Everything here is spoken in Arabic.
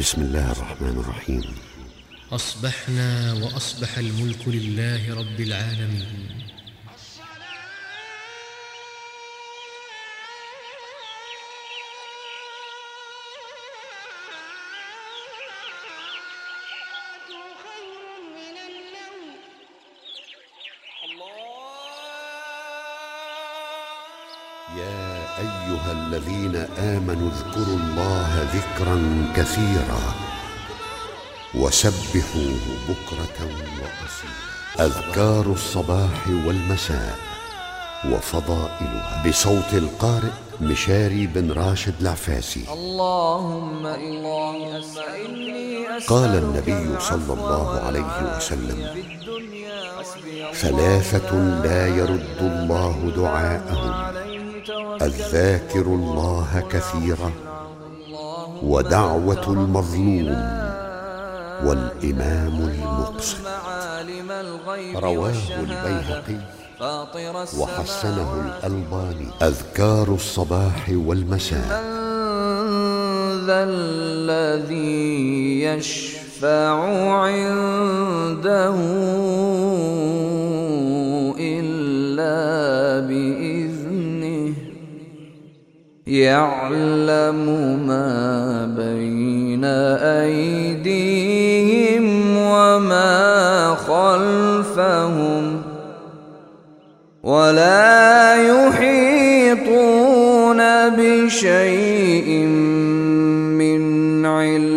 بسم الله الرحمن الرحيم. أصبحنا وأصبح الملك لله رب العالمين. خير أيها الذين آمنوا اذكروا الله ذكرا كثيرا وسبحوه بكرة واصيلا. أذكار الصباح والمساء وفضائلها. بصوت القارئ مشاري بن راشد العفاسي. اللهم إني أسألك قال النبي صلى الله عليه وسلم ثلاثة لا يرد الله دعاءهم. الذاكر الله كثيرا ودعوة المظلوم والإمام الغيب رواه البيهقي وحسنه الألباني. أذكار الصباح والمساء. ذا الذي يشفع عنده إلا بإذنه يعلم ما بين أيديهم وما خلفهم ولا يحيطون بشيء من علم.